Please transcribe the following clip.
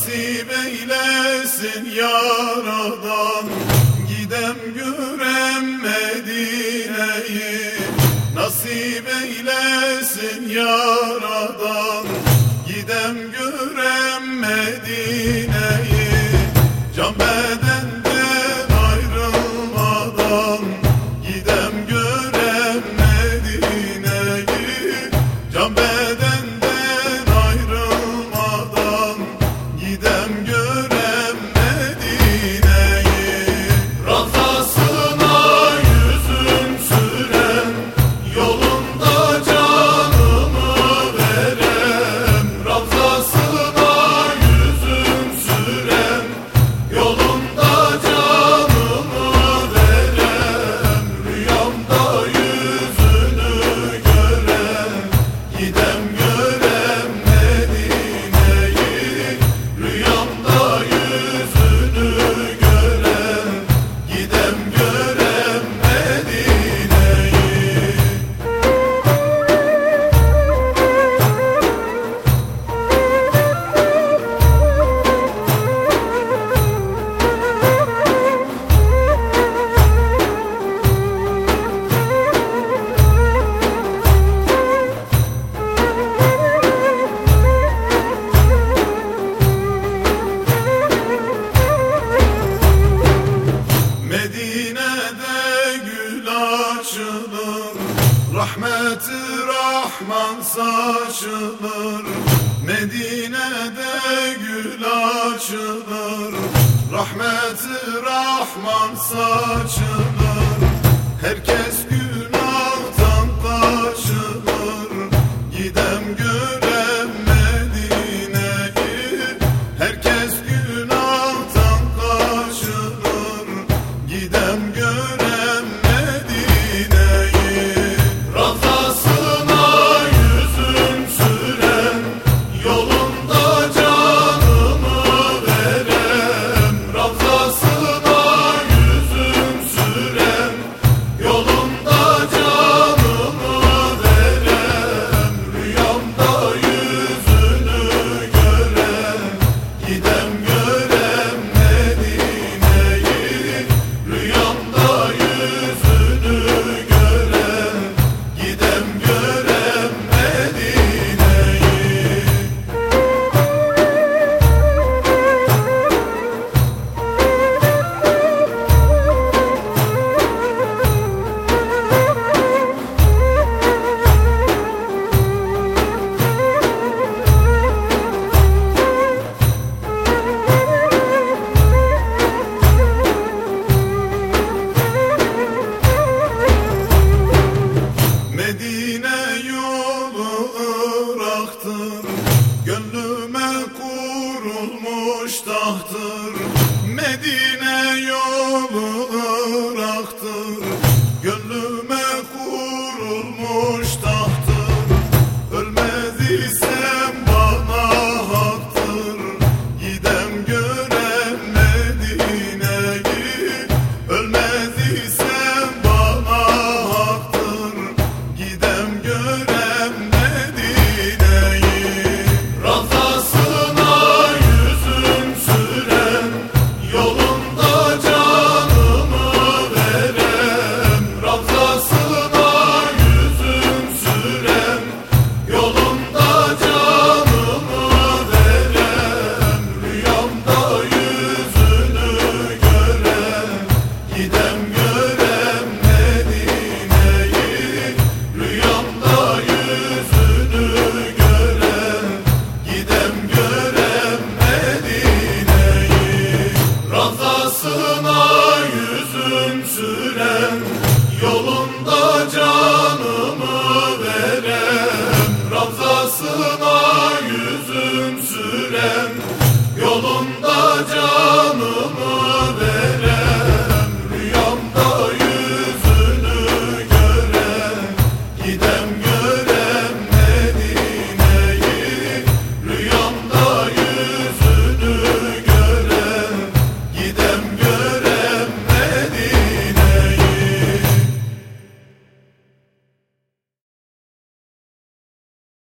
Nasip eylesin yaradan. Gidem görem Medine'yi. Nasip eylesin yaradan. Gidem görem Osman saçılır Medine'de gül açılır. Rahmeti Rahman saçılır. kurulmuş tahtır. Medine sürem Yolunda canımı verem Ramzasına yüzüm sürem